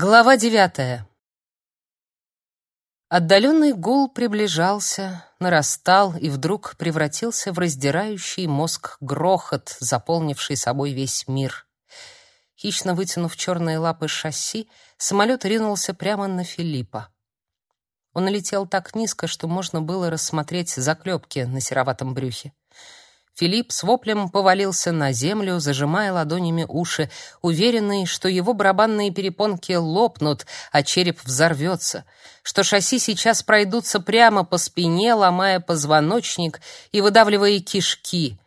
Глава девятая. Отдаленный гул приближался, нарастал и вдруг превратился в раздирающий мозг грохот, заполнивший собой весь мир. Хищно вытянув черные лапы шасси, самолет ринулся прямо на Филиппа. Он летел так низко, что можно было рассмотреть заклепки на сероватом брюхе. Филипп с воплем повалился на землю, зажимая ладонями уши, уверенный, что его барабанные перепонки лопнут, а череп взорвется, что шасси сейчас пройдутся прямо по спине, ломая позвоночник и выдавливая кишки.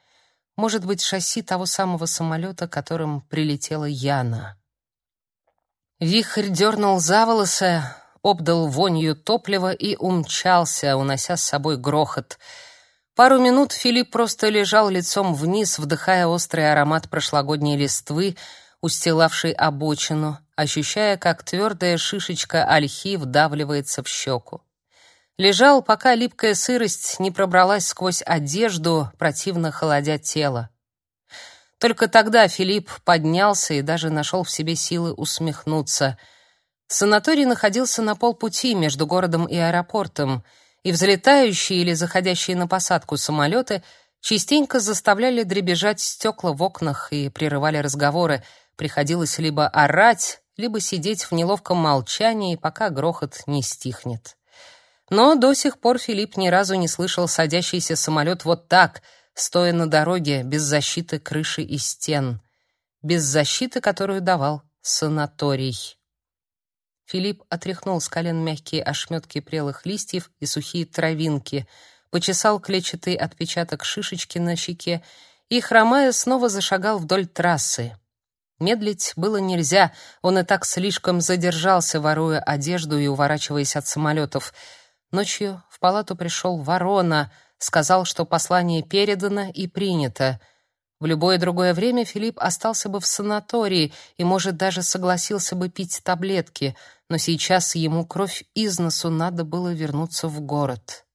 Может быть, шасси того самого самолета, которым прилетела Яна. Вихрь дернул за волосы, обдал вонью топлива и умчался, унося с собой грохот — Пару минут Филипп просто лежал лицом вниз, вдыхая острый аромат прошлогодней листвы, устилавшей обочину, ощущая, как твердая шишечка ольхи вдавливается в щеку. Лежал, пока липкая сырость не пробралась сквозь одежду, противно холодя тело. Только тогда Филипп поднялся и даже нашел в себе силы усмехнуться. Санаторий находился на полпути между городом и аэропортом — и взлетающие или заходящие на посадку самолеты частенько заставляли дребезжать стекла в окнах и прерывали разговоры. Приходилось либо орать, либо сидеть в неловком молчании, пока грохот не стихнет. Но до сих пор Филипп ни разу не слышал садящийся самолет вот так, стоя на дороге, без защиты крыши и стен, без защиты, которую давал санаторий. Филипп отряхнул с колен мягкие ошметки прелых листьев и сухие травинки, почесал клетчатый отпечаток шишечки на щеке и, хромая, снова зашагал вдоль трассы. Медлить было нельзя, он и так слишком задержался, воруя одежду и уворачиваясь от самолетов. Ночью в палату пришел ворона, сказал, что послание передано и принято — в любое другое время Филипп остался бы в санатории и, может, даже согласился бы пить таблетки, но сейчас ему кровь из носу надо было вернуться в город.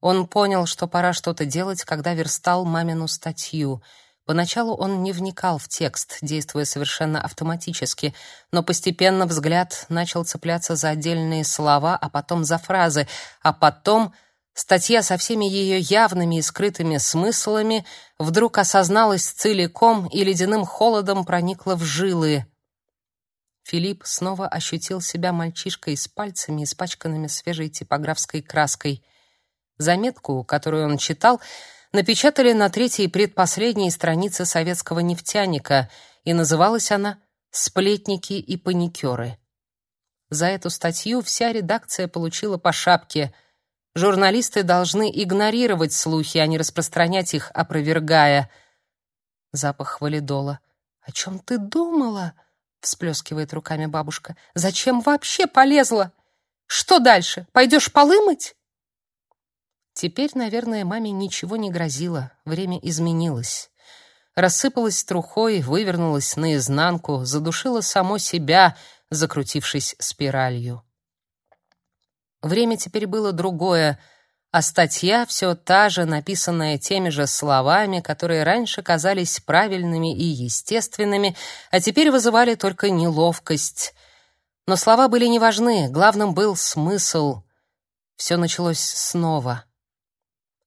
Он понял, что пора что-то делать, когда верстал мамину статью. Поначалу он не вникал в текст, действуя совершенно автоматически, но постепенно взгляд начал цепляться за отдельные слова, а потом за фразы, а потом — Статья со всеми ее явными и скрытыми смыслами вдруг осозналась целиком и ледяным холодом проникла в жилы. Филипп снова ощутил себя мальчишкой с пальцами, испачканными свежей типографской краской. Заметку, которую он читал, напечатали на третьей предпоследней странице советского нефтяника, и называлась она «Сплетники и паникеры». За эту статью вся редакция получила по шапке — Журналисты должны игнорировать слухи, а не распространять их, опровергая. Запах валидола. «О чем ты думала?» — всплескивает руками бабушка. «Зачем вообще полезла? Что дальше? Пойдешь полы мыть?» Теперь, наверное, маме ничего не грозило. Время изменилось. Рассыпалась трухой, вывернулась наизнанку, задушила само себя, закрутившись спиралью. Время теперь было другое, а статья все та же, написанная теми же словами, которые раньше казались правильными и естественными, а теперь вызывали только неловкость. Но слова были не важны, главным был смысл. Все началось снова.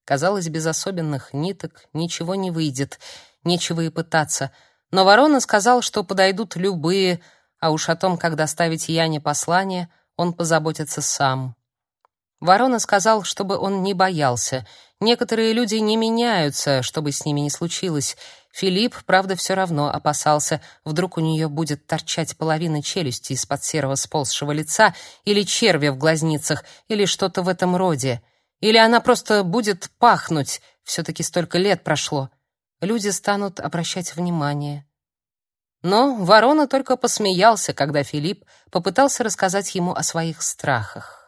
Казалось, без особенных ниток ничего не выйдет, нечего и пытаться. Но Ворона сказал, что подойдут любые, а уж о том, как доставить Яне послание, он позаботится сам. Ворона сказал, чтобы он не боялся. Некоторые люди не меняются, чтобы с ними не случилось. Филипп, правда, все равно опасался, вдруг у нее будет торчать половина челюсти из-под серого сползшего лица, или черви в глазницах, или что-то в этом роде. Или она просто будет пахнуть, все-таки столько лет прошло. Люди станут обращать внимание. Но ворона только посмеялся, когда Филипп попытался рассказать ему о своих страхах.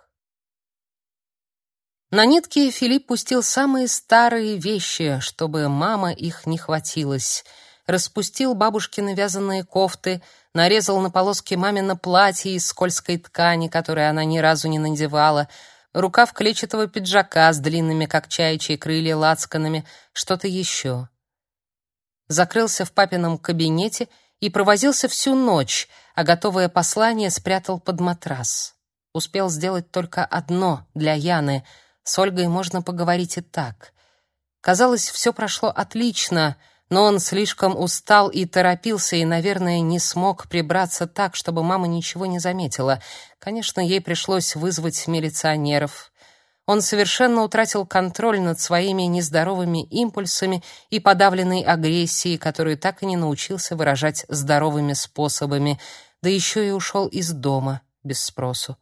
На нитке Филипп пустил самые старые вещи, чтобы мама их не хватилась. Распустил бабушкины вязаные кофты, нарезал на полоски мамино платье из скользкой ткани, которое она ни разу не надевала, рукав клетчатого пиджака с длинными, как чаячьи крылья, лацканами, что-то еще. Закрылся в папином кабинете и провозился всю ночь, а готовое послание спрятал под матрас. Успел сделать только одно для Яны. С Ольгой можно поговорить и так. Казалось, все прошло отлично, но он слишком устал и торопился, и, наверное, не смог прибраться так, чтобы мама ничего не заметила. Конечно, ей пришлось вызвать милиционеров. Он совершенно утратил контроль над своими нездоровыми импульсами и подавленной агрессией, которую так и не научился выражать здоровыми способами, да еще и ушел из дома без спросу.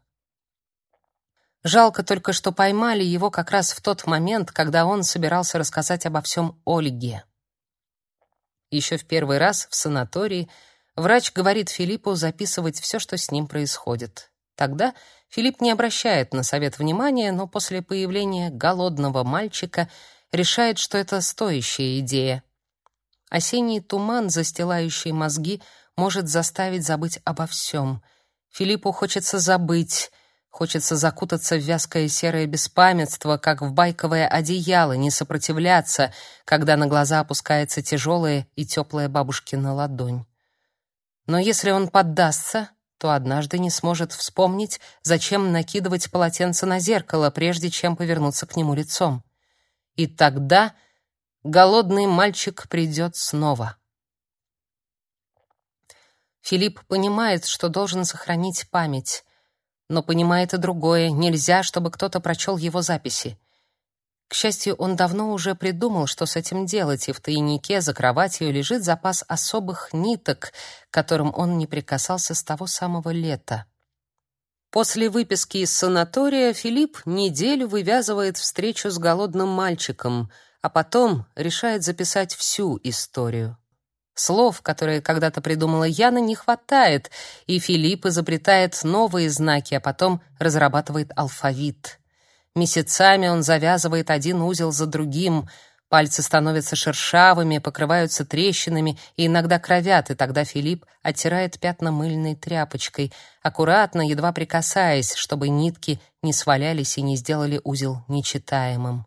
Жалко только, что поймали его как раз в тот момент, когда он собирался рассказать обо всем Ольге. Еще в первый раз в санатории врач говорит Филиппу записывать все, что с ним происходит. Тогда Филипп не обращает на совет внимания, но после появления голодного мальчика решает, что это стоящая идея. Осенний туман, застилающий мозги, может заставить забыть обо всем. Филиппу хочется забыть, Хочется закутаться в вязкое серое беспамятство, как в байковое одеяло, не сопротивляться, когда на глаза опускается тяжелая и теплая бабушкина ладонь. Но если он поддастся, то однажды не сможет вспомнить, зачем накидывать полотенце на зеркало, прежде чем повернуться к нему лицом. И тогда голодный мальчик придет снова. Филипп понимает, что должен сохранить память, но понимает и другое: нельзя, чтобы кто-то прочел его записи. К счастью, он давно уже придумал, что с этим делать, и в тайнике за кроватью лежит запас особых ниток, которым он не прикасался с того самого лета. После выписки из санатория Филипп неделю вывязывает встречу с голодным мальчиком, а потом решает записать всю историю. Слов, которые когда-то придумала Яна, не хватает, и Филипп изобретает новые знаки, а потом разрабатывает алфавит. Месяцами он завязывает один узел за другим, пальцы становятся шершавыми, покрываются трещинами и иногда кровят, и тогда Филипп оттирает пятна мыльной тряпочкой, аккуратно, едва прикасаясь, чтобы нитки не свалялись и не сделали узел нечитаемым.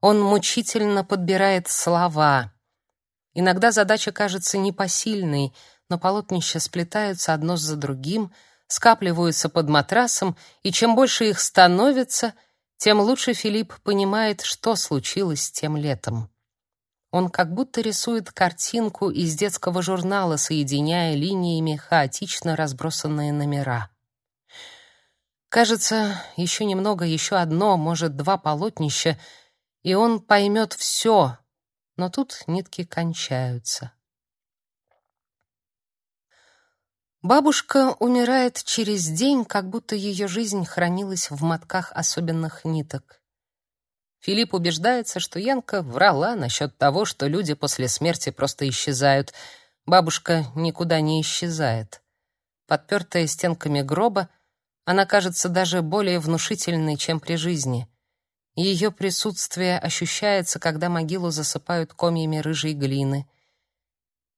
Он мучительно подбирает слова — Иногда задача кажется непосильной, но полотнища сплетаются одно за другим, скапливаются под матрасом, и чем больше их становится, тем лучше Филипп понимает, что случилось тем летом. Он как будто рисует картинку из детского журнала, соединяя линиями хаотично разбросанные номера. Кажется, еще немного, еще одно, может, два полотнища, и он поймет все, но тут нитки кончаются. Бабушка умирает через день, как будто ее жизнь хранилась в мотках особенных ниток. Филипп убеждается, что Янка врала насчет того, что люди после смерти просто исчезают. Бабушка никуда не исчезает. Подпертая стенками гроба, она кажется даже более внушительной, чем при жизни. Ее присутствие ощущается, когда могилу засыпают комьями рыжей глины.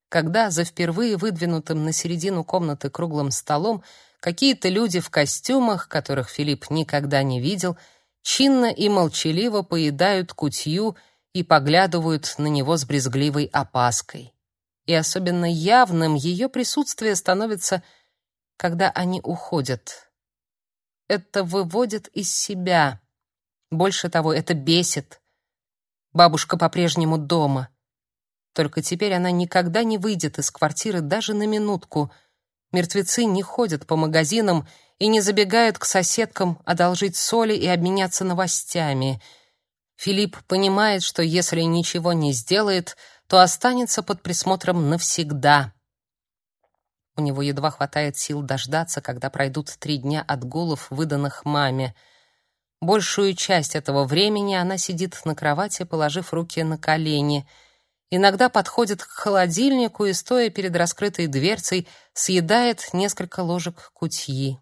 Когда за впервые выдвинутым на середину комнаты круглым столом какие-то люди в костюмах, которых Филипп никогда не видел, чинно и молчаливо поедают кутью и поглядывают на него с брезгливой опаской. И особенно явным ее присутствие становится, когда они уходят. Это выводит из себя больше того, это бесит. Бабушка по-прежнему дома. Только теперь она никогда не выйдет из квартиры даже на минутку. Мертвецы не ходят по магазинам и не забегают к соседкам одолжить соли и обменяться новостями. Филипп понимает, что если ничего не сделает, то останется под присмотром навсегда. У него едва хватает сил дождаться, когда пройдут три дня отгулов, выданных маме — Большую часть этого времени она сидит на кровати, положив руки на колени. Иногда подходит к холодильнику и, стоя перед раскрытой дверцей, съедает несколько ложек кутьи.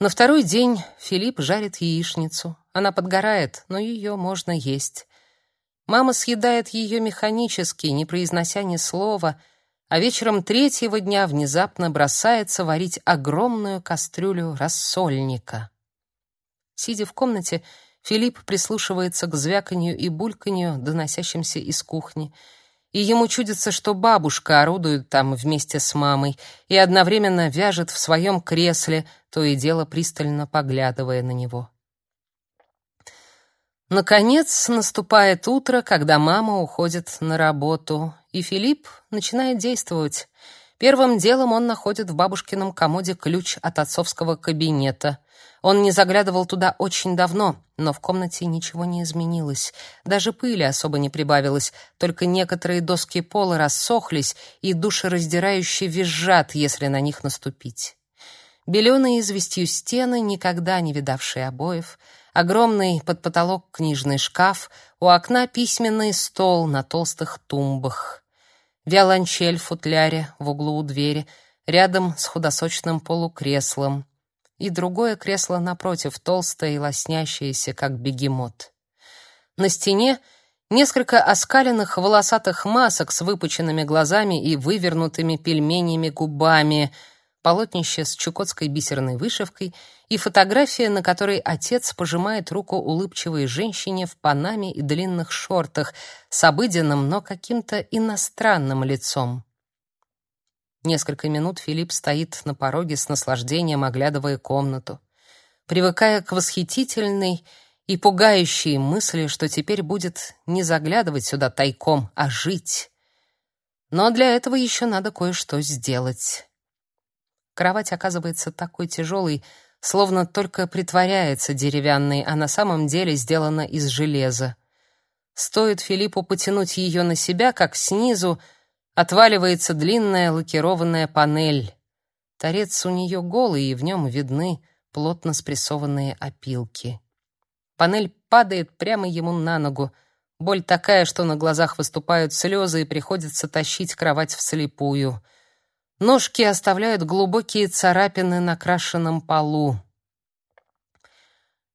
На второй день Филипп жарит яичницу. Она подгорает, но ее можно есть. Мама съедает ее механически, не произнося ни слова, а вечером третьего дня внезапно бросается варить огромную кастрюлю рассольника. Сидя в комнате, Филипп прислушивается к звяканью и бульканью, доносящимся из кухни. и ему чудится, что бабушка орудует там вместе с мамой и одновременно вяжет в своем кресле, то и дело пристально поглядывая на него. Наконец наступает утро, когда мама уходит на работу, и Филипп начинает действовать. Первым делом он находит в бабушкином комоде ключ от отцовского кабинета. Он не заглядывал туда очень давно, но в комнате ничего не изменилось. Даже пыли особо не прибавилось, только некоторые доски пола рассохлись и душераздирающе визжат, если на них наступить. Беленые известью стены, никогда не видавшие обоев, огромный под потолок книжный шкаф, у окна письменный стол на толстых тумбах виолончель в футляре в углу у двери, рядом с худосочным полукреслом, и другое кресло напротив, толстое и лоснящееся, как бегемот. На стене несколько оскаленных волосатых масок с выпученными глазами и вывернутыми пельменями губами — полотнище с чукотской бисерной вышивкой и фотография, на которой отец пожимает руку улыбчивой женщине в панаме и длинных шортах с обыденным, но каким-то иностранным лицом. Несколько минут Филипп стоит на пороге с наслаждением, оглядывая комнату, привыкая к восхитительной и пугающей мысли, что теперь будет не заглядывать сюда тайком, а жить. Но для этого еще надо кое-что сделать. Кровать оказывается такой тяжелой, словно только притворяется деревянной, а на самом деле сделана из железа. Стоит Филиппу потянуть ее на себя, как снизу отваливается длинная лакированная панель. Торец у нее голый, и в нем видны плотно спрессованные опилки. Панель падает прямо ему на ногу. Боль такая, что на глазах выступают слезы, и приходится тащить кровать вслепую — Ножки оставляют глубокие царапины на крашенном полу.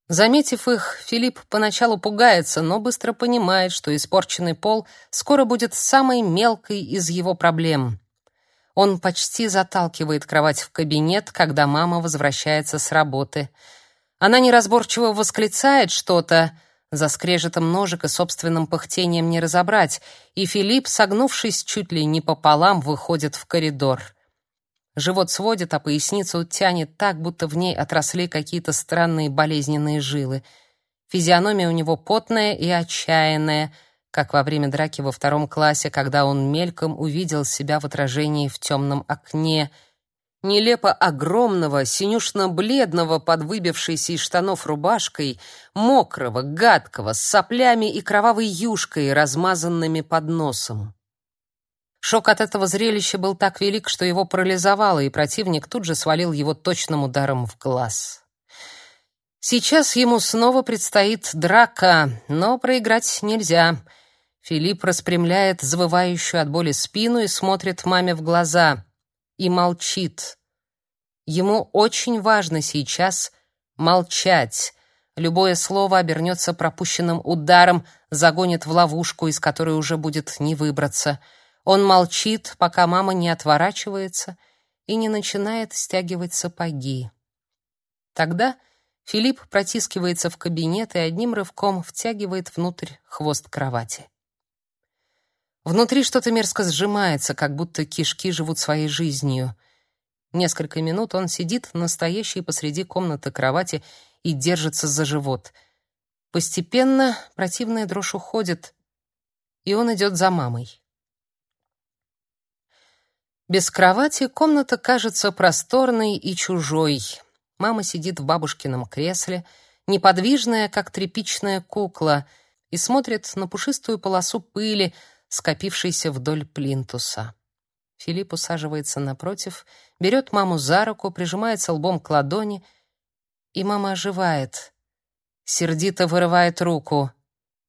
Заметив их, Филипп поначалу пугается, но быстро понимает, что испорченный пол скоро будет самой мелкой из его проблем. Он почти заталкивает кровать в кабинет, когда мама возвращается с работы. Она неразборчиво восклицает что-то, за скрежетом ножек и собственным пыхтением не разобрать, и Филипп, согнувшись чуть ли не пополам, выходит в коридор. Живот сводит, а поясницу тянет так, будто в ней отросли какие-то странные болезненные жилы. Физиономия у него потная и отчаянная, как во время драки во втором классе, когда он мельком увидел себя в отражении в темном окне — нелепо огромного, синюшно-бледного под выбившейся из штанов рубашкой, мокрого, гадкого, с соплями и кровавой юшкой, размазанными под носом. Шок от этого зрелища был так велик, что его парализовало, и противник тут же свалил его точным ударом в глаз. Сейчас ему снова предстоит драка, но проиграть нельзя. Филипп распрямляет завывающую от боли спину и смотрит маме в глаза — и молчит. Ему очень важно сейчас молчать. Любое слово обернется пропущенным ударом, загонит в ловушку, из которой уже будет не выбраться. Он молчит, пока мама не отворачивается и не начинает стягивать сапоги. Тогда Филипп протискивается в кабинет и одним рывком втягивает внутрь хвост кровати. Внутри что-то мерзко сжимается, как будто кишки живут своей жизнью. Несколько минут он сидит настоящий посреди комнаты кровати и держится за живот. Постепенно противная дрожь уходит, и он идет за мамой. Без кровати комната кажется просторной и чужой. Мама сидит в бабушкином кресле, неподвижная, как тряпичная кукла, и смотрит на пушистую полосу пыли, скопившейся вдоль плинтуса. Филипп усаживается напротив, берет маму за руку, прижимается лбом к ладони, и мама оживает. Сердито вырывает руку.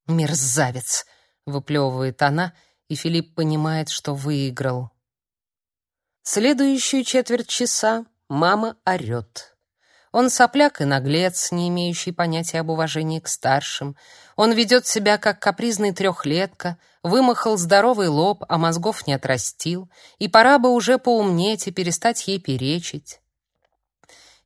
«Мерзавец!» — выплевывает она, и Филипп понимает, что выиграл. Следующую четверть часа мама орёт. Он сопляк и наглец, не имеющий понятия об уважении к старшим. Он ведет себя как капризный трехлетка, вымахал здоровый лоб, а мозгов не отрастил, и пора бы уже поумнеть и перестать ей перечить.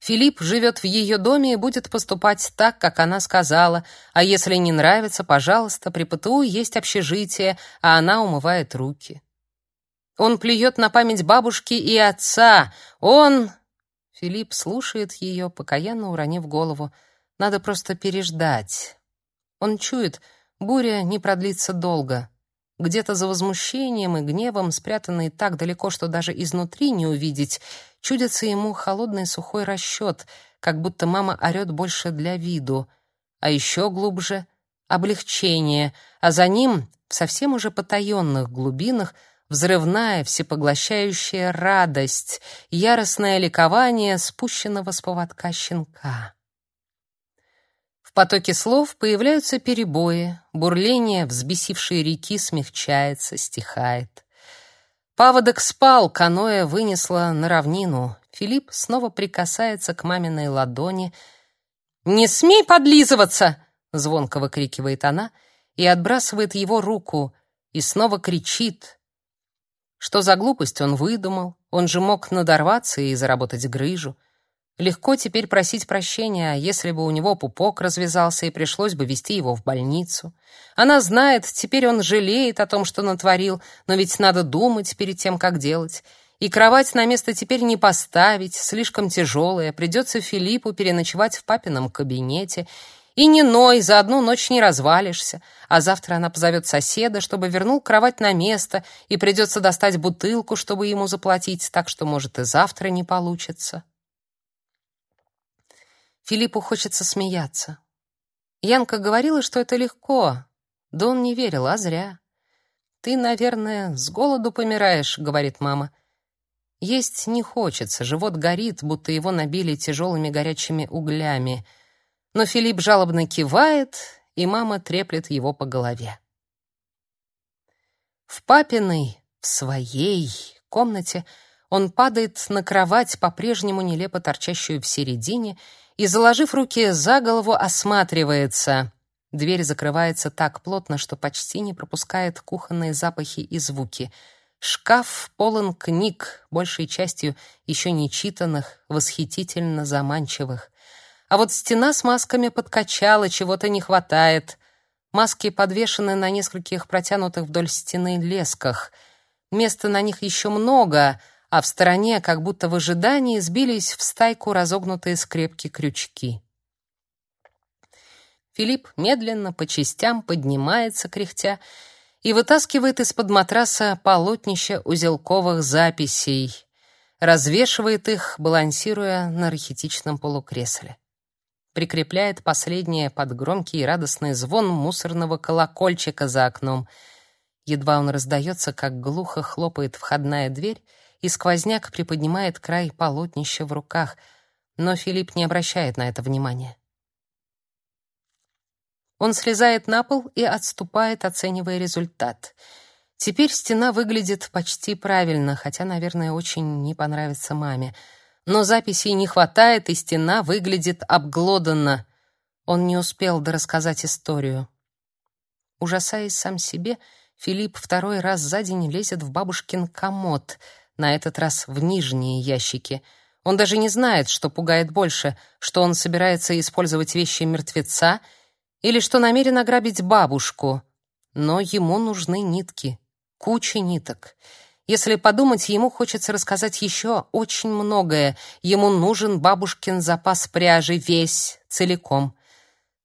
Филипп живет в ее доме и будет поступать так, как она сказала. А если не нравится, пожалуйста, при ПТУ есть общежитие, а она умывает руки. Он плюет на память бабушки и отца. Он Филипп слушает ее, покаянно уронив голову. Надо просто переждать. Он чует, буря не продлится долго. Где-то за возмущением и гневом, спрятанные так далеко, что даже изнутри не увидеть, чудится ему холодный сухой расчет, как будто мама орет больше для виду. А еще глубже — облегчение, а за ним, в совсем уже потаенных глубинах, взрывная, всепоглощающая радость, яростное ликование спущенного с поводка щенка потоке слов появляются перебои, бурление взбесившей реки смягчается, стихает. Паводок спал, каноэ вынесло на равнину. Филипп снова прикасается к маминой ладони. «Не смей подлизываться!» — звонко выкрикивает она и отбрасывает его руку, и снова кричит. Что за глупость он выдумал? Он же мог надорваться и заработать грыжу. Легко теперь просить прощения, если бы у него пупок развязался и пришлось бы вести его в больницу. Она знает, теперь он жалеет о том, что натворил, но ведь надо думать перед тем, как делать. И кровать на место теперь не поставить, слишком тяжелая, придется Филиппу переночевать в папином кабинете. И не ной, за одну ночь не развалишься. А завтра она позовет соседа, чтобы вернул кровать на место, и придется достать бутылку, чтобы ему заплатить, так что, может, и завтра не получится. Филиппу хочется смеяться. Янка говорила, что это легко. Да он не верил, а зря. «Ты, наверное, с голоду помираешь», — говорит мама. Есть не хочется, живот горит, будто его набили тяжелыми горячими углями. Но Филипп жалобно кивает, и мама треплет его по голове. В папиной, в своей комнате он падает на кровать, по-прежнему нелепо торчащую в середине, и, заложив руки за голову, осматривается. Дверь закрывается так плотно, что почти не пропускает кухонные запахи и звуки. Шкаф полон книг, большей частью еще не читанных, восхитительно заманчивых. А вот стена с масками подкачала, чего-то не хватает. Маски подвешены на нескольких протянутых вдоль стены лесках. Места на них еще много — а в стороне, как будто в ожидании, сбились в стайку разогнутые скрепки крючки. Филипп медленно по частям поднимается, кряхтя, и вытаскивает из-под матраса полотнище узелковых записей, развешивает их, балансируя на архетичном полукресле. Прикрепляет последнее под громкий и радостный звон мусорного колокольчика за окном. Едва он раздается, как глухо хлопает входная дверь, и сквозняк приподнимает край полотнища в руках, но Филипп не обращает на это внимания. Он слезает на пол и отступает, оценивая результат. Теперь стена выглядит почти правильно, хотя, наверное, очень не понравится маме. Но записей не хватает, и стена выглядит обглоданно. Он не успел дорассказать историю. Ужасаясь сам себе, Филипп второй раз за день лезет в бабушкин комод — на этот раз в нижние ящики. Он даже не знает, что пугает больше, что он собирается использовать вещи мертвеца или что намерен ограбить бабушку. Но ему нужны нитки, куча ниток. Если подумать, ему хочется рассказать еще очень многое. Ему нужен бабушкин запас пряжи весь, целиком.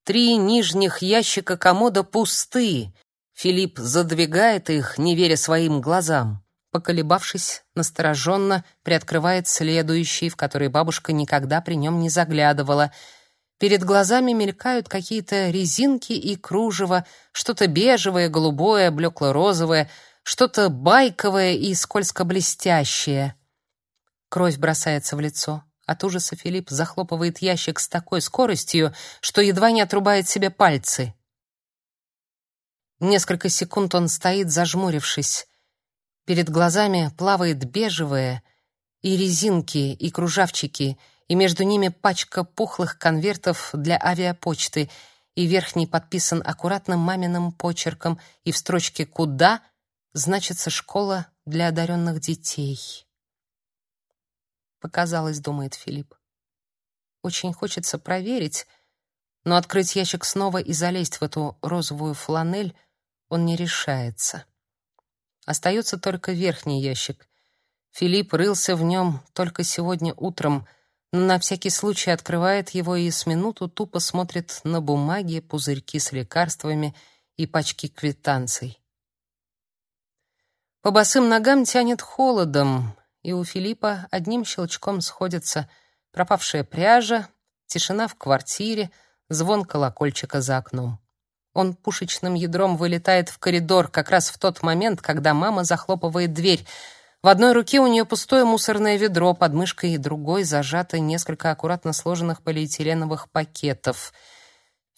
Три нижних ящика комода пусты. Филипп задвигает их, не веря своим глазам. Поколебавшись, настороженно приоткрывает следующий, в который бабушка никогда при нем не заглядывала. Перед глазами мелькают какие-то резинки и кружево, что-то бежевое, голубое, блекло-розовое, что-то байковое и скользко-блестящее. Кровь бросается в лицо. От ужаса Филипп захлопывает ящик с такой скоростью, что едва не отрубает себе пальцы. Несколько секунд он стоит, зажмурившись. Перед глазами плавает бежевое, и резинки, и кружавчики, и между ними пачка пухлых конвертов для авиапочты, и верхний подписан аккуратным маминым почерком, и в строчке «Куда» значится «Школа для одаренных детей». Показалось, думает Филипп. Очень хочется проверить, но открыть ящик снова и залезть в эту розовую фланель он не решается. Остается только верхний ящик. Филипп рылся в нем только сегодня утром, но на всякий случай открывает его и с минуту тупо смотрит на бумаги, пузырьки с лекарствами и пачки квитанций. По босым ногам тянет холодом, и у Филиппа одним щелчком сходятся пропавшая пряжа, тишина в квартире, звон колокольчика за окном. Он пушечным ядром вылетает в коридор как раз в тот момент, когда мама захлопывает дверь. В одной руке у нее пустое мусорное ведро, под мышкой и другой зажато несколько аккуратно сложенных полиэтиленовых пакетов.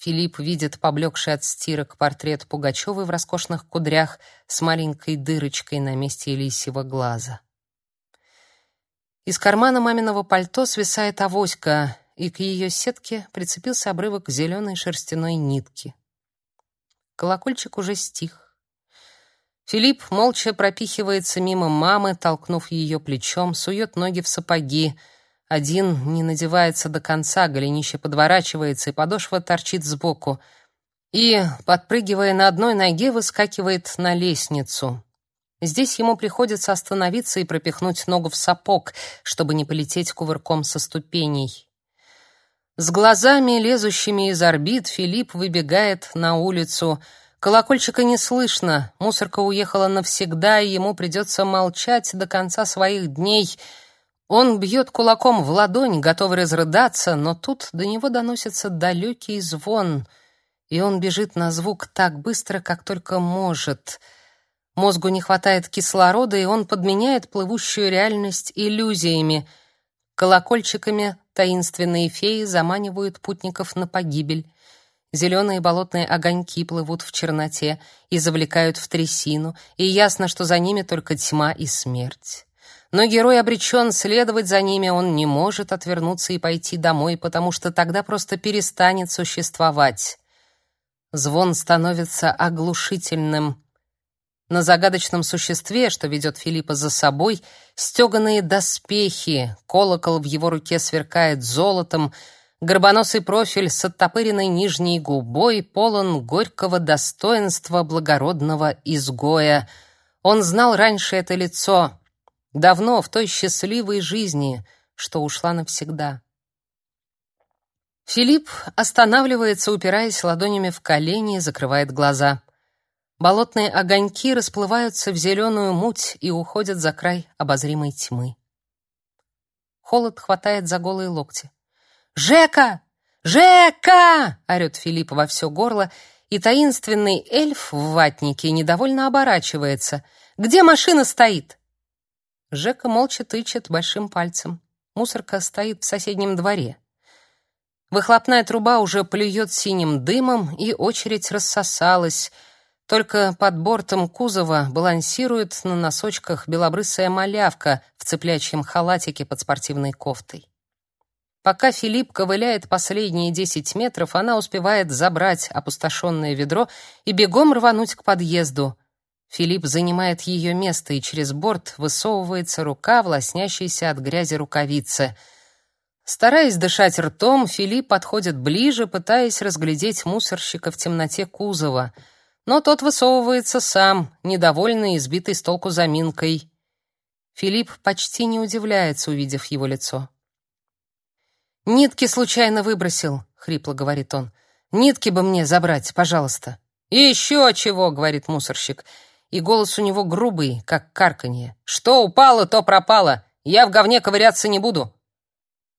Филипп видит поблекший от стирок портрет Пугачевой в роскошных кудрях с маленькой дырочкой на месте лисьего глаза. Из кармана маминого пальто свисает авоська, и к ее сетке прицепился обрывок зеленой шерстяной нитки. Колокольчик уже стих. Филипп молча пропихивается мимо мамы, толкнув ее плечом, сует ноги в сапоги. Один не надевается до конца, голенище подворачивается, и подошва торчит сбоку. И, подпрыгивая на одной ноге, выскакивает на лестницу. Здесь ему приходится остановиться и пропихнуть ногу в сапог, чтобы не полететь кувырком со ступеней. С глазами, лезущими из орбит, Филипп выбегает на улицу. Колокольчика не слышно, мусорка уехала навсегда, и ему придется молчать до конца своих дней. Он бьет кулаком в ладонь, готовый разрыдаться, но тут до него доносится далекий звон, и он бежит на звук так быстро, как только может. Мозгу не хватает кислорода, и он подменяет плывущую реальность иллюзиями — Колокольчиками таинственные феи заманивают путников на погибель. Зеленые болотные огоньки плывут в черноте и завлекают в трясину, и ясно, что за ними только тьма и смерть. Но герой обречен следовать за ними, он не может отвернуться и пойти домой, потому что тогда просто перестанет существовать. Звон становится оглушительным. На загадочном существе, что ведет Филиппа за собой, стеганые доспехи, колокол в его руке сверкает золотом, горбоносый профиль с оттопыренной нижней губой полон горького достоинства благородного изгоя. Он знал раньше это лицо, давно, в той счастливой жизни, что ушла навсегда. Филипп останавливается, упираясь ладонями в колени и закрывает глаза. Болотные огоньки расплываются в зеленую муть и уходят за край обозримой тьмы. Холод хватает за голые локти. «Жека! Жека!» — орёт Филипп во все горло, и таинственный эльф в ватнике недовольно оборачивается. «Где машина стоит?» Жека молча тычет большим пальцем. Мусорка стоит в соседнем дворе. Выхлопная труба уже плюет синим дымом, и очередь рассосалась — только под бортом кузова балансирует на носочках белобрысая малявка в цыплячьем халатике под спортивной кофтой. Пока Филипп ковыляет последние десять метров, она успевает забрать опустошенное ведро и бегом рвануть к подъезду. Филипп занимает ее место, и через борт высовывается рука в от грязи рукавице. Стараясь дышать ртом, Филипп подходит ближе, пытаясь разглядеть мусорщика в темноте кузова — но тот высовывается сам, недовольный и сбитый с толку заминкой. Филипп почти не удивляется, увидев его лицо. «Нитки случайно выбросил», — хрипло говорит он. «Нитки бы мне забрать, пожалуйста». «И еще чего», — говорит мусорщик. И голос у него грубый, как карканье. «Что упало, то пропало. Я в говне ковыряться не буду».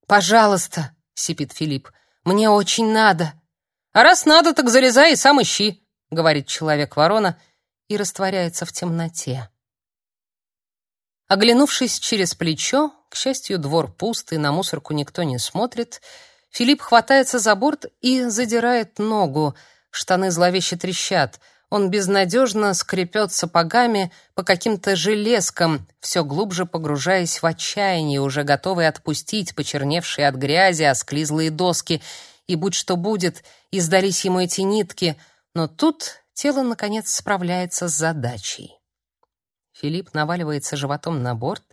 «Пожалуйста», — сипит Филипп. «Мне очень надо». «А раз надо, так залезай и сам ищи», говорит человек-ворона и растворяется в темноте. Оглянувшись через плечо, к счастью, двор пуст и на мусорку никто не смотрит, Филипп хватается за борт и задирает ногу. Штаны зловеще трещат. Он безнадежно скрипет сапогами по каким-то железкам, все глубже погружаясь в отчаяние, уже готовый отпустить почерневшие от грязи осклизлые доски. И будь что будет, и сдались ему эти нитки — но тут тело, наконец, справляется с задачей. Филипп наваливается животом на борт,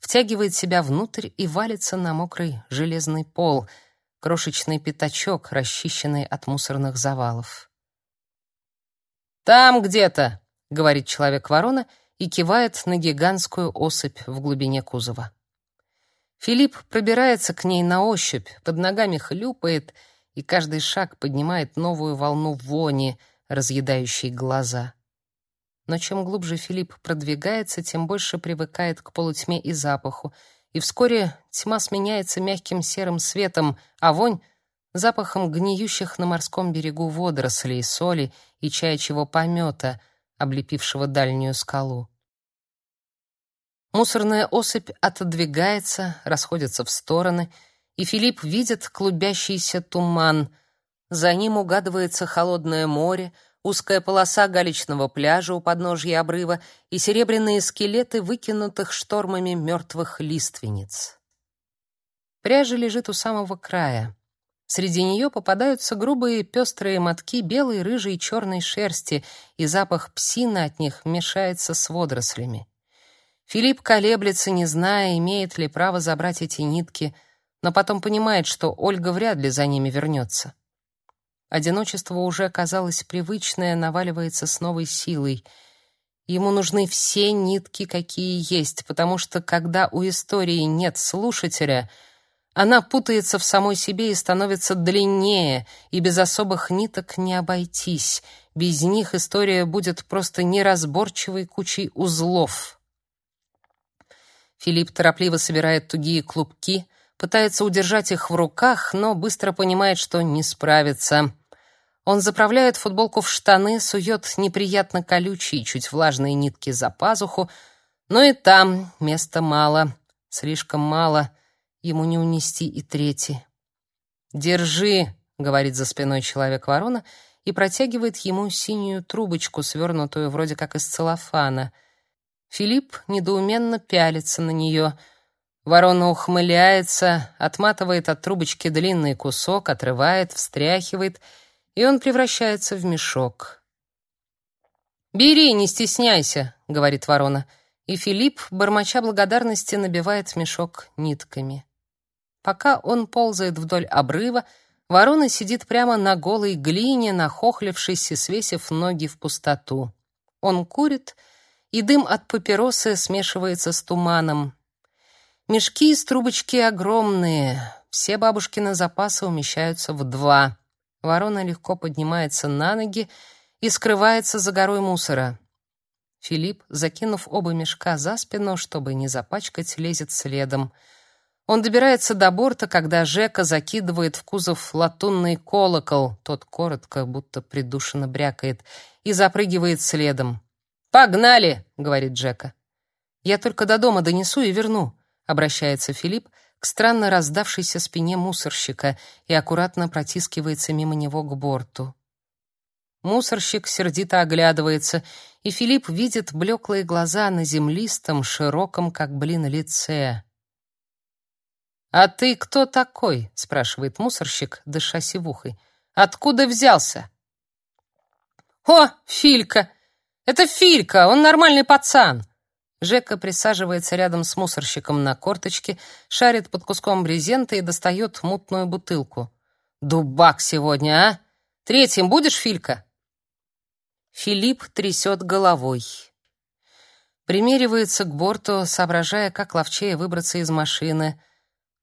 втягивает себя внутрь и валится на мокрый железный пол. крошечный пятачок, расчищенный от мусорных завалов. «Там где-то», — говорит человек-ворона и кивает на гигантскую особь в глубине кузова. Филипп пробирается к ней на ощупь, под ногами хлюпает, и каждый шаг поднимает новую волну вони, разъедающей глаза. Но чем глубже Филипп продвигается, тем больше привыкает к полутьме и запаху, и вскоре тьма сменяется мягким серым светом, а вонь — запахом гниющих на морском берегу водорослей, соли и чаячьего помета, облепившего дальнюю скалу. Мусорная осыпь отодвигается, расходится в стороны, и Филипп видит клубящийся туман. За ним угадывается холодное море, узкая полоса галечного пляжа у подножья обрыва и серебряные скелеты выкинутых штормами мертвых лиственниц. Пряжа лежит у самого края. Среди нее попадаются грубые пестрые мотки белой, рыжей и черной шерсти, и запах псины от них мешается с водорослями. Филипп колеблется, не зная, имеет ли право забрать эти нитки, но потом понимает, что Ольга вряд ли за ними вернется. Одиночество уже казалось привычное, наваливается с новой силой. Ему нужны все нитки, какие есть, потому что когда у истории нет слушателя, она путается в самой себе и становится длиннее, и без особых ниток не обойтись. Без них история будет просто неразборчивой кучей узлов. Филипп торопливо собирает тугие клубки, пытается удержать их в руках, но быстро понимает, что не справится. Он заправляет футболку в штаны, сует неприятно колючие, чуть влажные нитки за пазуху, но и там места мало, слишком мало, ему не унести и трети. «Держи», — говорит за спиной человек-ворона и протягивает ему синюю трубочку, свернутую вроде как из целлофана — Филипп недоуменно пялится на нее. Ворона ухмыляется, отматывает от трубочки длинный кусок, отрывает, встряхивает, и он превращается в мешок. «Бери, не стесняйся», — говорит ворона, и Филипп, бормоча благодарности, набивает мешок нитками. Пока он ползает вдоль обрыва, ворона сидит прямо на голой глине, нахохлившись и свесив ноги в пустоту. Он курит — и дым от папиросы смешивается с туманом. Мешки из трубочки огромные, все бабушкины запасы умещаются в два. Ворона легко поднимается на ноги и скрывается за горой мусора. Филипп, закинув оба мешка за спину, чтобы не запачкать, лезет следом. Он добирается до борта, когда Жека закидывает в кузов латунный колокол, тот коротко, будто придушенно брякает, и запрыгивает следом. «Погнали!» — говорит Джека. «Я только до дома донесу и верну», — обращается Филипп к странно раздавшейся спине мусорщика и аккуратно протискивается мимо него к борту. Мусорщик сердито оглядывается, и Филипп видит блеклые глаза на землистом, широком, как блин, лице. «А ты кто такой?» — спрашивает мусорщик, дыша сивухой. «Откуда взялся?» «О, Филька!» Это Филька, он нормальный пацан. Жека присаживается рядом с мусорщиком на корточке, шарит под куском брезента и достает мутную бутылку. Дубак сегодня, а? Третьим будешь, Филька? Филипп трясет головой. Примеривается к борту, соображая, как ловчее выбраться из машины.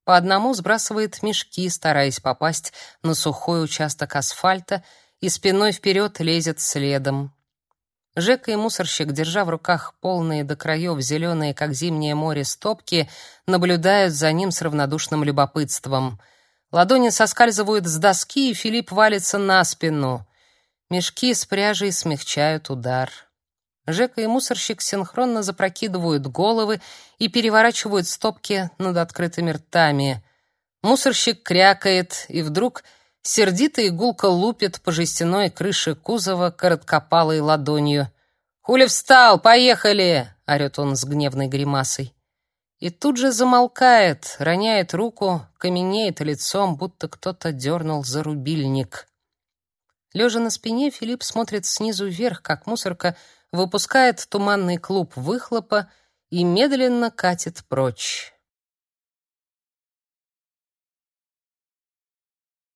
По одному сбрасывает мешки, стараясь попасть на сухой участок асфальта, и спиной вперед лезет следом. Жека и мусорщик, держа в руках полные до краев зеленые, как зимнее море, стопки, наблюдают за ним с равнодушным любопытством. Ладони соскальзывают с доски, и Филипп валится на спину. Мешки с пряжей смягчают удар. Жека и мусорщик синхронно запрокидывают головы и переворачивают стопки над открытыми ртами. Мусорщик крякает, и вдруг Сердито и гулко лупит по жестяной крыше кузова короткопалой ладонью. «Хули встал? Поехали!» — орёт он с гневной гримасой. И тут же замолкает, роняет руку, каменеет лицом, будто кто-то дернул за рубильник. Лежа на спине, Филипп смотрит снизу вверх, как мусорка выпускает туманный клуб выхлопа и медленно катит прочь.